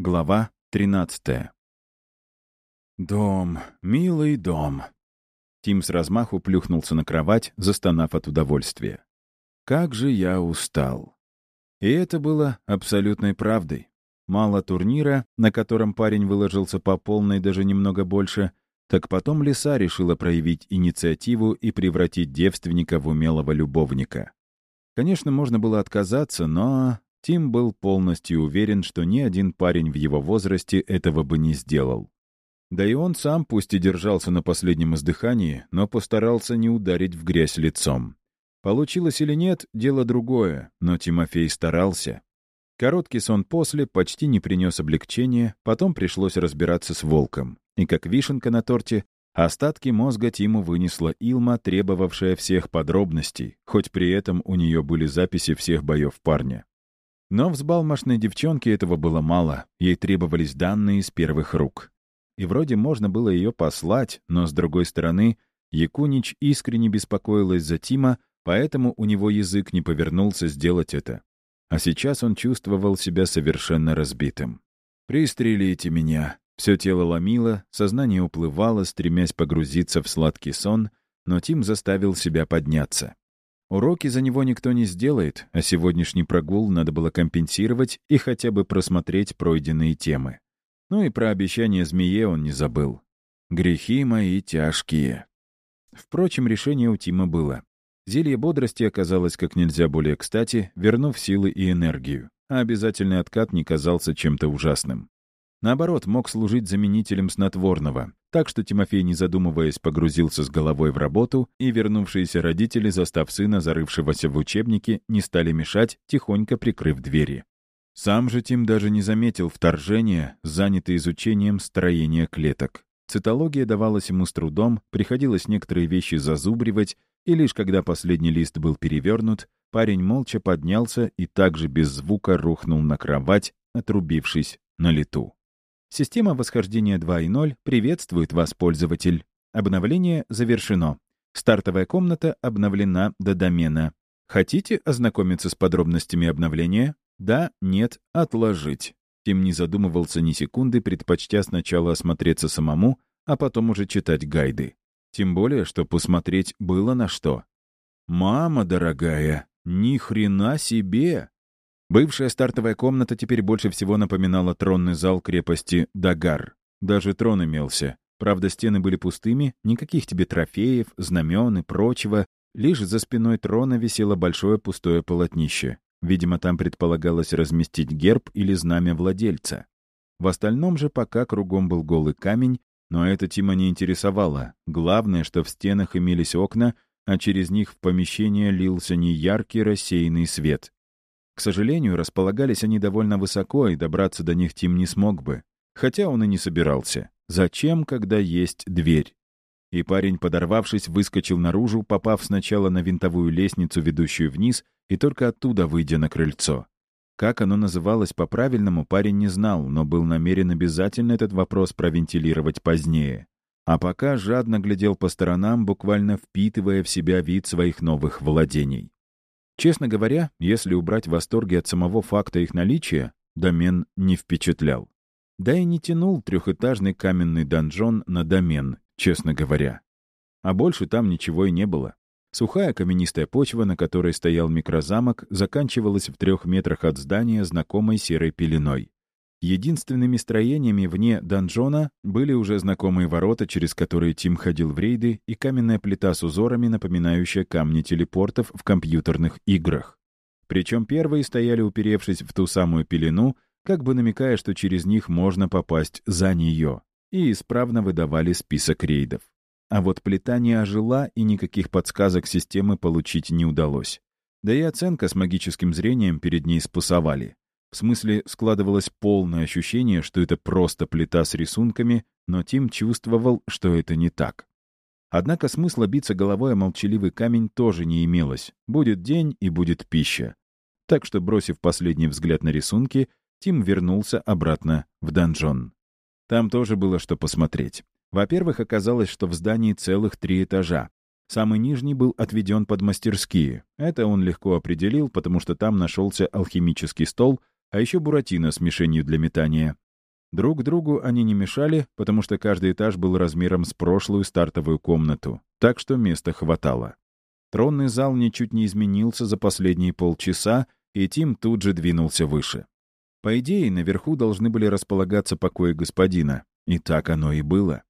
Глава 13 «Дом, милый дом». Тим с размаху плюхнулся на кровать, застонав от удовольствия. «Как же я устал!» И это было абсолютной правдой. Мало турнира, на котором парень выложился по полной, даже немного больше, так потом лиса решила проявить инициативу и превратить девственника в умелого любовника. Конечно, можно было отказаться, но Тим был полностью уверен, что ни один парень в его возрасте этого бы не сделал. Да и он сам, пусть и держался на последнем издыхании, но постарался не ударить в грязь лицом. Получилось или нет, дело другое, но Тимофей старался. Короткий сон после почти не принес облегчения, потом пришлось разбираться с волком. И как вишенка на торте, остатки мозга Тиму вынесла Илма, требовавшая всех подробностей, хоть при этом у нее были записи всех боев парня. Но взбалмошной девчонке этого было мало, ей требовались данные из первых рук. И вроде можно было ее послать, но, с другой стороны, Якунич искренне беспокоилась за Тима, поэтому у него язык не повернулся сделать это. А сейчас он чувствовал себя совершенно разбитым. «Пристрелите меня!» Все тело ломило, сознание уплывало, стремясь погрузиться в сладкий сон, но Тим заставил себя подняться. Уроки за него никто не сделает, а сегодняшний прогул надо было компенсировать и хотя бы просмотреть пройденные темы. Ну и про обещание змее он не забыл. «Грехи мои тяжкие». Впрочем, решение у Тима было. Зелье бодрости оказалось как нельзя более кстати, вернув силы и энергию, а обязательный откат не казался чем-то ужасным. Наоборот, мог служить заменителем снотворного, так что Тимофей, не задумываясь, погрузился с головой в работу, и вернувшиеся родители, застав сына, зарывшегося в учебнике, не стали мешать, тихонько прикрыв двери. Сам же Тим даже не заметил вторжения, занятый изучением строения клеток. Цитология давалась ему с трудом, приходилось некоторые вещи зазубривать, и лишь когда последний лист был перевернут, парень молча поднялся и также без звука рухнул на кровать, отрубившись на лету. Система восхождения 2.0 приветствует вас, пользователь. Обновление завершено. Стартовая комната обновлена до домена. Хотите ознакомиться с подробностями обновления? Да, нет, отложить. Тим не задумывался ни секунды, предпочтя сначала осмотреться самому, а потом уже читать гайды. Тем более, что посмотреть было на что. «Мама дорогая, ни хрена себе!» Бывшая стартовая комната теперь больше всего напоминала тронный зал крепости Дагар. Даже трон имелся. Правда, стены были пустыми, никаких тебе трофеев, знамен и прочего. Лишь за спиной трона висело большое пустое полотнище. Видимо, там предполагалось разместить герб или знамя владельца. В остальном же пока кругом был голый камень, но это Тима не интересовало. Главное, что в стенах имелись окна, а через них в помещение лился неяркий рассеянный свет. К сожалению, располагались они довольно высоко, и добраться до них Тим не смог бы. Хотя он и не собирался. Зачем, когда есть дверь? И парень, подорвавшись, выскочил наружу, попав сначала на винтовую лестницу, ведущую вниз, и только оттуда выйдя на крыльцо. Как оно называлось по-правильному, парень не знал, но был намерен обязательно этот вопрос провентилировать позднее. А пока жадно глядел по сторонам, буквально впитывая в себя вид своих новых владений. Честно говоря, если убрать восторги от самого факта их наличия, домен не впечатлял. Да и не тянул трехэтажный каменный донжон на домен, честно говоря. А больше там ничего и не было. Сухая каменистая почва, на которой стоял микрозамок, заканчивалась в трех метрах от здания знакомой серой пеленой. Единственными строениями вне донжона были уже знакомые ворота, через которые Тим ходил в рейды, и каменная плита с узорами, напоминающая камни телепортов в компьютерных играх. Причем первые стояли, уперевшись в ту самую пелену, как бы намекая, что через них можно попасть за нее, и исправно выдавали список рейдов. А вот плита не ожила, и никаких подсказок системы получить не удалось. Да и оценка с магическим зрением перед ней спасовали. В смысле, складывалось полное ощущение, что это просто плита с рисунками, но Тим чувствовал, что это не так. Однако смысла биться головой о молчаливый камень тоже не имелось. Будет день и будет пища. Так что, бросив последний взгляд на рисунки, Тим вернулся обратно в донжон. Там тоже было что посмотреть. Во-первых, оказалось, что в здании целых три этажа. Самый нижний был отведен под мастерские. Это он легко определил, потому что там нашелся алхимический стол — а еще буратино с мишенью для метания. Друг другу они не мешали, потому что каждый этаж был размером с прошлую стартовую комнату, так что места хватало. Тронный зал ничуть не изменился за последние полчаса, и Тим тут же двинулся выше. По идее, наверху должны были располагаться покои господина, и так оно и было.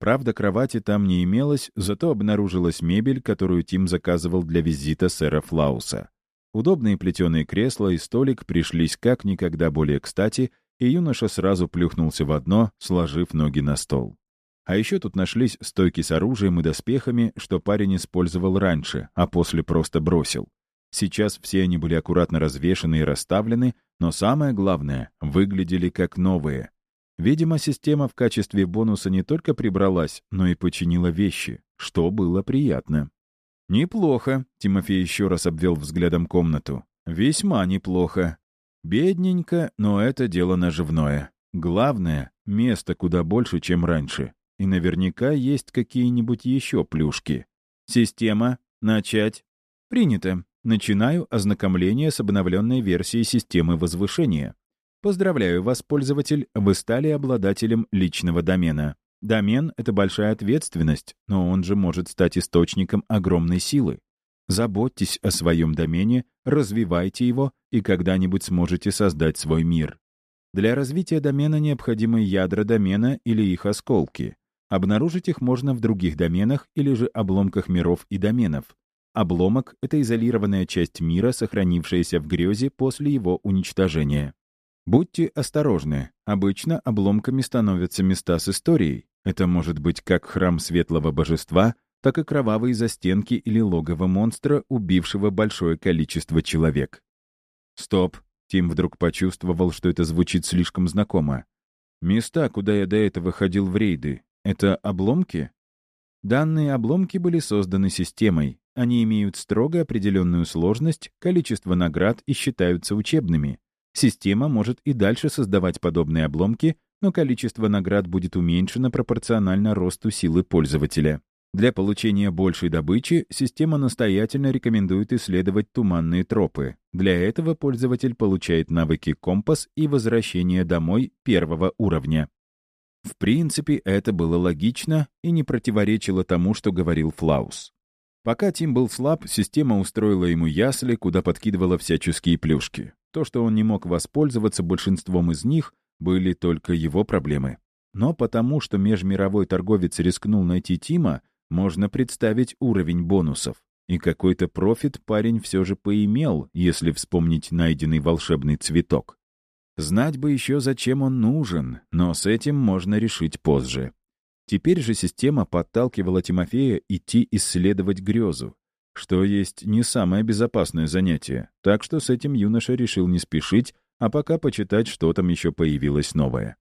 Правда, кровати там не имелось, зато обнаружилась мебель, которую Тим заказывал для визита сэра Флауса. Удобные плетеные кресла и столик пришлись как никогда более кстати, и юноша сразу плюхнулся в одно, сложив ноги на стол. А еще тут нашлись стойки с оружием и доспехами, что парень использовал раньше, а после просто бросил. Сейчас все они были аккуратно развешаны и расставлены, но самое главное — выглядели как новые. Видимо, система в качестве бонуса не только прибралась, но и починила вещи, что было приятно. «Неплохо», — Тимофей еще раз обвел взглядом комнату. «Весьма неплохо. Бедненько, но это дело наживное. Главное — место куда больше, чем раньше. И наверняка есть какие-нибудь еще плюшки. Система. Начать. Принято. Начинаю ознакомление с обновленной версией системы возвышения. Поздравляю вас, пользователь, вы стали обладателем личного домена. Домен — это большая ответственность, но он же может стать источником огромной силы. Заботьтесь о своем домене, развивайте его и когда-нибудь сможете создать свой мир. Для развития домена необходимы ядра домена или их осколки. Обнаружить их можно в других доменах или же обломках миров и доменов. Обломок — это изолированная часть мира, сохранившаяся в грезе после его уничтожения. Будьте осторожны. Обычно обломками становятся места с историей. Это может быть как храм светлого божества, так и кровавые застенки или логово монстра, убившего большое количество человек. Стоп. Тим вдруг почувствовал, что это звучит слишком знакомо. Места, куда я до этого ходил в рейды, это обломки? Данные обломки были созданы системой. Они имеют строго определенную сложность, количество наград и считаются учебными. Система может и дальше создавать подобные обломки, но количество наград будет уменьшено пропорционально росту силы пользователя. Для получения большей добычи система настоятельно рекомендует исследовать туманные тропы. Для этого пользователь получает навыки компас и возвращение домой первого уровня. В принципе, это было логично и не противоречило тому, что говорил Флаус. Пока Тим был слаб, система устроила ему ясли, куда подкидывала всяческие плюшки. То, что он не мог воспользоваться большинством из них, были только его проблемы. Но потому, что межмировой торговец рискнул найти Тима, можно представить уровень бонусов. И какой-то профит парень все же поимел, если вспомнить найденный волшебный цветок. Знать бы еще, зачем он нужен, но с этим можно решить позже. Теперь же система подталкивала Тимофея идти исследовать грезу, что есть не самое безопасное занятие, так что с этим юноша решил не спешить, а пока почитать, что там еще появилось новое.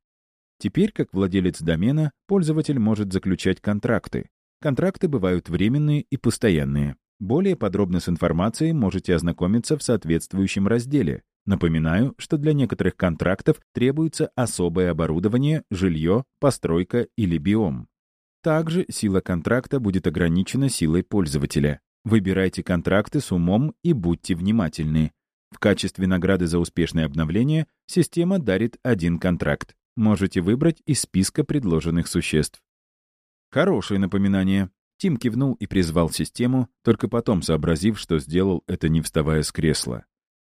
Теперь, как владелец домена, пользователь может заключать контракты. Контракты бывают временные и постоянные. Более подробно с информацией можете ознакомиться в соответствующем разделе. Напоминаю, что для некоторых контрактов требуется особое оборудование, жилье, постройка или биом. Также сила контракта будет ограничена силой пользователя. Выбирайте контракты с умом и будьте внимательны. В качестве награды за успешное обновление система дарит один контракт. Можете выбрать из списка предложенных существ. Хорошее напоминание. Тим кивнул и призвал систему, только потом сообразив, что сделал это не вставая с кресла.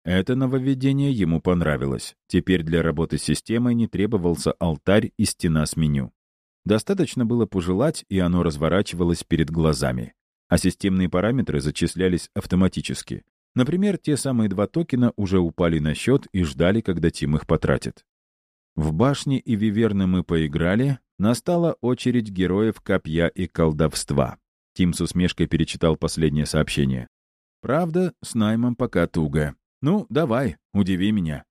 Это нововведение ему понравилось. Теперь для работы с системой не требовался алтарь и стена с меню. Достаточно было пожелать, и оно разворачивалось перед глазами. А системные параметры зачислялись автоматически. Например, те самые два токена уже упали на счет и ждали, когда Тим их потратит. В башне и Виверны мы поиграли, настала очередь героев копья и колдовства. Тим с усмешкой перечитал последнее сообщение. Правда, с наймом пока туго. «Ну, давай, удиви меня».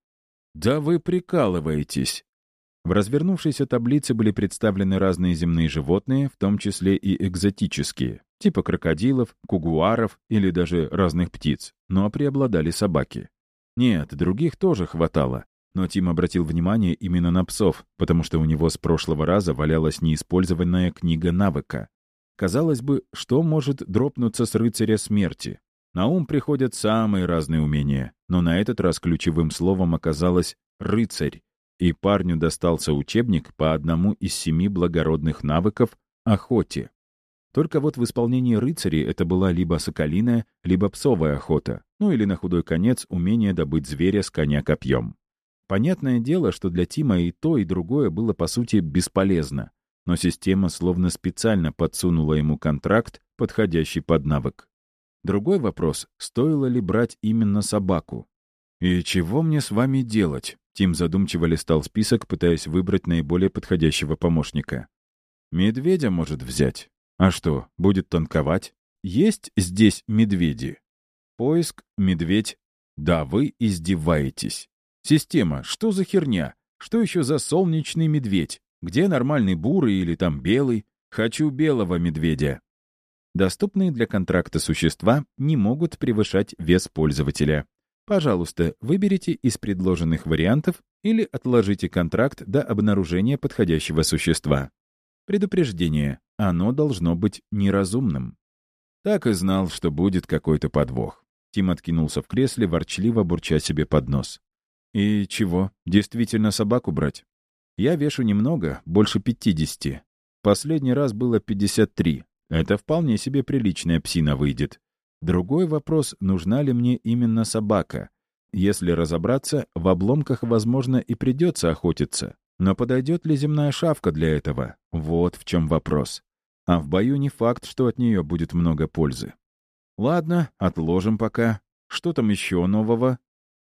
«Да вы прикалываетесь». В развернувшейся таблице были представлены разные земные животные, в том числе и экзотические, типа крокодилов, кугуаров или даже разных птиц, но преобладали собаки. Нет, других тоже хватало, но Тим обратил внимание именно на псов, потому что у него с прошлого раза валялась неиспользованная книга навыка. Казалось бы, что может дропнуться с рыцаря смерти? На ум приходят самые разные умения, но на этот раз ключевым словом оказалось «рыцарь». И парню достался учебник по одному из семи благородных навыков — охоте. Только вот в исполнении рыцарей это была либо соколиная, либо псовая охота, ну или на худой конец умение добыть зверя с коня копьем. Понятное дело, что для Тима и то, и другое было, по сути, бесполезно, но система словно специально подсунула ему контракт, подходящий под навык. Другой вопрос — стоило ли брать именно собаку? «И чего мне с вами делать?» Тим задумчиво листал список, пытаясь выбрать наиболее подходящего помощника. «Медведя может взять. А что, будет танковать? Есть здесь медведи?» Поиск, медведь. Да, вы издеваетесь. Система, что за херня? Что еще за солнечный медведь? Где нормальный бурый или там белый? Хочу белого медведя. Доступные для контракта существа не могут превышать вес пользователя. Пожалуйста, выберите из предложенных вариантов или отложите контракт до обнаружения подходящего существа. Предупреждение. Оно должно быть неразумным. Так и знал, что будет какой-то подвох. Тим откинулся в кресле, ворчливо бурча себе под нос. «И чего, действительно собаку брать? Я вешу немного, больше 50. Последний раз было 53. Это вполне себе приличная псина выйдет. Другой вопрос, нужна ли мне именно собака. Если разобраться, в обломках, возможно, и придется охотиться. Но подойдет ли земная шавка для этого? Вот в чем вопрос. А в бою не факт, что от нее будет много пользы. Ладно, отложим пока. Что там еще нового?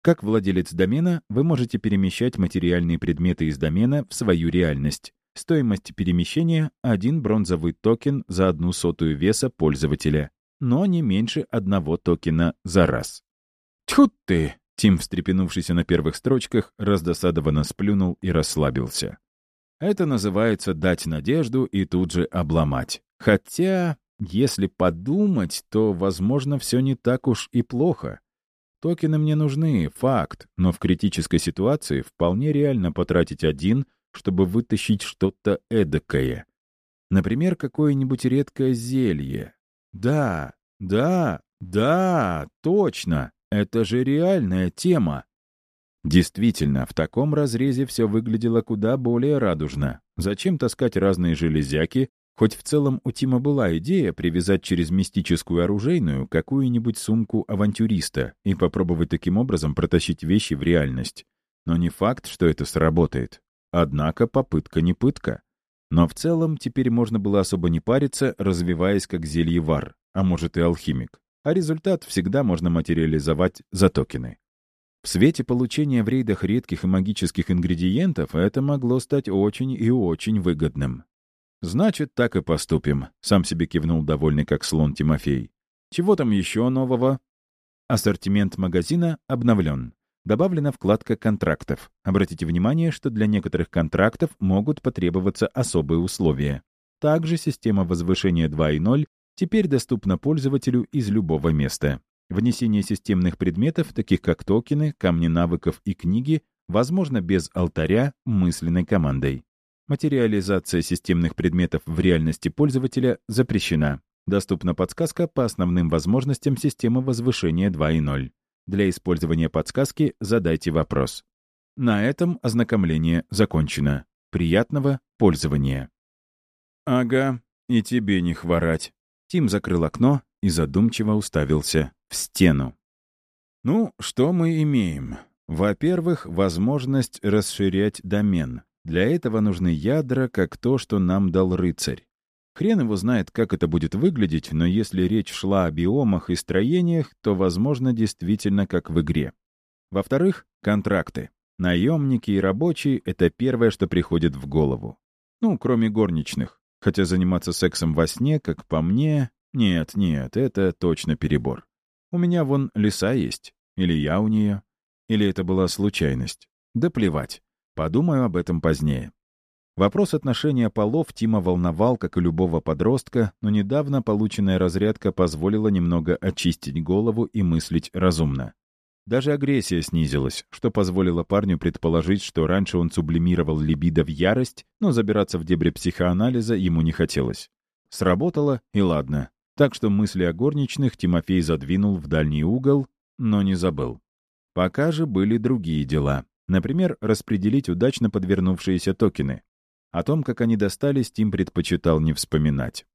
Как владелец домена, вы можете перемещать материальные предметы из домена в свою реальность. Стоимость перемещения — один бронзовый токен за одну сотую веса пользователя но не меньше одного токена за раз. «Тьфу ты!» — Тим, встрепенувшийся на первых строчках, раздосадованно сплюнул и расслабился. Это называется дать надежду и тут же обломать. Хотя, если подумать, то, возможно, все не так уж и плохо. Токены мне нужны, факт, но в критической ситуации вполне реально потратить один, чтобы вытащить что-то эдакое. Например, какое-нибудь редкое зелье, да, да, да, точно. Это же реальная тема. Действительно, в таком разрезе все выглядело куда более радужно. Зачем таскать разные железяки, хоть в целом у Тима была идея привязать через мистическую оружейную какую-нибудь сумку авантюриста и попробовать таким образом протащить вещи в реальность. Но не факт, что это сработает. Однако попытка не пытка. Но в целом теперь можно было особо не париться, развиваясь как зельевар, а может и алхимик. А результат всегда можно материализовать за токены. В свете получения в рейдах редких и магических ингредиентов это могло стать очень и очень выгодным. «Значит, так и поступим», — сам себе кивнул довольный как слон Тимофей. «Чего там еще нового?» Ассортимент магазина обновлен. Добавлена вкладка контрактов. Обратите внимание, что для некоторых контрактов могут потребоваться особые условия. Также система возвышения 2.0 теперь доступна пользователю из любого места. Внесение системных предметов, таких как токены, камни навыков и книги, возможно без алтаря мысленной командой. Материализация системных предметов в реальности пользователя запрещена. Доступна подсказка по основным возможностям системы возвышения 2.0. Для использования подсказки задайте вопрос. На этом ознакомление закончено. Приятного пользования. Ага, и тебе не хворать. Тим закрыл окно и задумчиво уставился в стену. Ну, что мы имеем? Во-первых, возможность расширять домен. Для этого нужны ядра, как то, что нам дал рыцарь. Хрен его знает, как это будет выглядеть, но если речь шла о биомах и строениях, то, возможно, действительно как в игре. Во-вторых, контракты. Наемники и рабочие — это первое, что приходит в голову. Ну, кроме горничных. Хотя заниматься сексом во сне, как по мне... Нет, нет, это точно перебор. У меня вон лиса есть. Или я у нее. Или это была случайность. Да плевать. Подумаю об этом позднее. Вопрос отношения полов Тима волновал, как и любого подростка, но недавно полученная разрядка позволила немного очистить голову и мыслить разумно. Даже агрессия снизилась, что позволило парню предположить, что раньше он сублимировал либидо в ярость, но забираться в дебри психоанализа ему не хотелось. Сработало, и ладно. Так что мысли о горничных Тимофей задвинул в дальний угол, но не забыл. Пока же были другие дела. Например, распределить удачно подвернувшиеся токены. О том, как они достались, Тим предпочитал не вспоминать.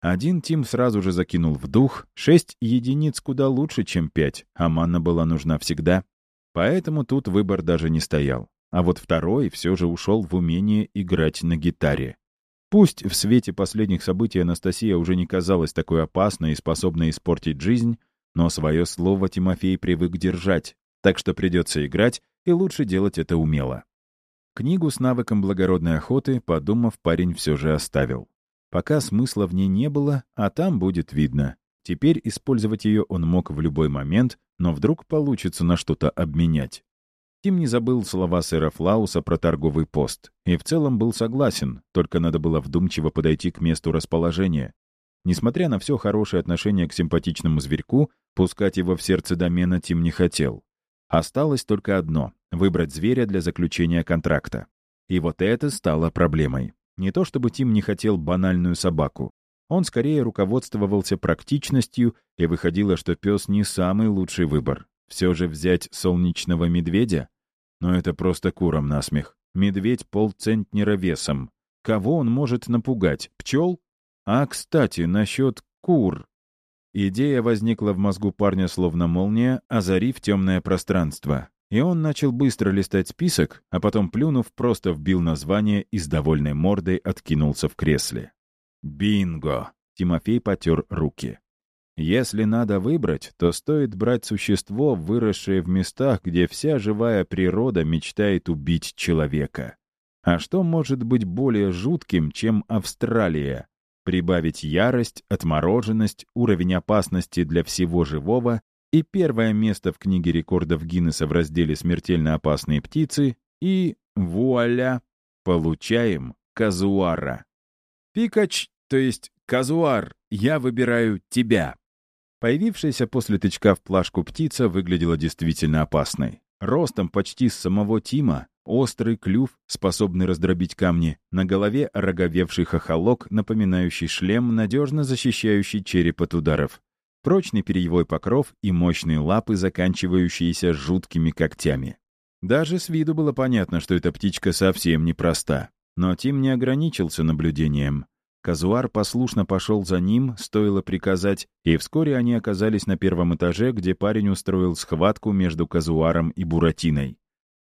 Один Тим сразу же закинул в дух, шесть единиц куда лучше, чем пять, а манна была нужна всегда. Поэтому тут выбор даже не стоял. А вот второй все же ушел в умение играть на гитаре. Пусть в свете последних событий Анастасия уже не казалась такой опасной и способной испортить жизнь, но свое слово Тимофей привык держать, так что придется играть, и лучше делать это умело. Книгу с навыком благородной охоты, подумав, парень все же оставил. Пока смысла в ней не было, а там будет видно. Теперь использовать ее он мог в любой момент, но вдруг получится на что-то обменять. Тим не забыл слова сэра Флауса про торговый пост. И в целом был согласен, только надо было вдумчиво подойти к месту расположения. Несмотря на все хорошее отношение к симпатичному зверьку, пускать его в сердце домена Тим не хотел. Осталось только одно — выбрать зверя для заключения контракта. И вот это стало проблемой. Не то чтобы Тим не хотел банальную собаку. Он скорее руководствовался практичностью, и выходило, что пес не самый лучший выбор. Все же взять солнечного медведя? Но это просто куром насмех. Медведь полцентнера весом. Кого он может напугать? Пчел? А, кстати, насчет кур. Идея возникла в мозгу парня словно молния, озарив темное пространство. И он начал быстро листать список, а потом, плюнув, просто вбил название и с довольной мордой откинулся в кресле. «Бинго!» — Тимофей потер руки. Если надо выбрать, то стоит брать существо, выросшее в местах, где вся живая природа мечтает убить человека. А что может быть более жутким, чем Австралия? Прибавить ярость, отмороженность, уровень опасности для всего живого и первое место в книге рекордов Гиннесса в разделе «Смертельно опасные птицы» и, вуаля, получаем казуара. Пикач, то есть казуар, я выбираю тебя. Появившаяся после тычка в плашку птица выглядела действительно опасной. Ростом почти с самого Тима, острый клюв, способный раздробить камни, на голове роговевший хохолок, напоминающий шлем, надежно защищающий череп от ударов, прочный перьевой покров и мощные лапы, заканчивающиеся жуткими когтями. Даже с виду было понятно, что эта птичка совсем непроста. Но Тим не ограничился наблюдением. Казуар послушно пошел за ним, стоило приказать, и вскоре они оказались на первом этаже, где парень устроил схватку между Казуаром и Буратиной.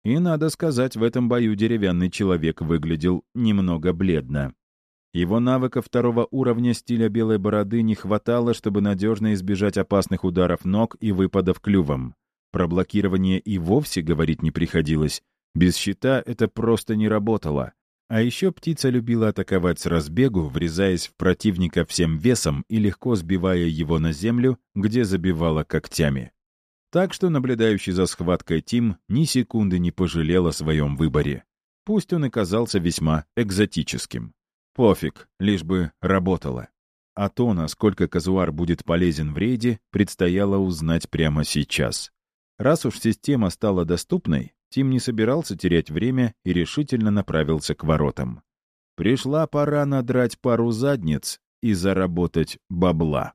И, надо сказать, в этом бою деревянный человек выглядел немного бледно. Его навыка второго уровня стиля белой бороды не хватало, чтобы надежно избежать опасных ударов ног и выпадов клювом. Про блокирование и вовсе говорить не приходилось. Без щита это просто не работало. А еще птица любила атаковать с разбегу, врезаясь в противника всем весом и легко сбивая его на землю, где забивала когтями. Так что наблюдающий за схваткой Тим ни секунды не пожалел о своем выборе. Пусть он и казался весьма экзотическим. Пофиг, лишь бы работало. А то, насколько казуар будет полезен в рейде, предстояло узнать прямо сейчас. Раз уж система стала доступной, Тим не собирался терять время и решительно направился к воротам. Пришла пора надрать пару задниц и заработать бабла.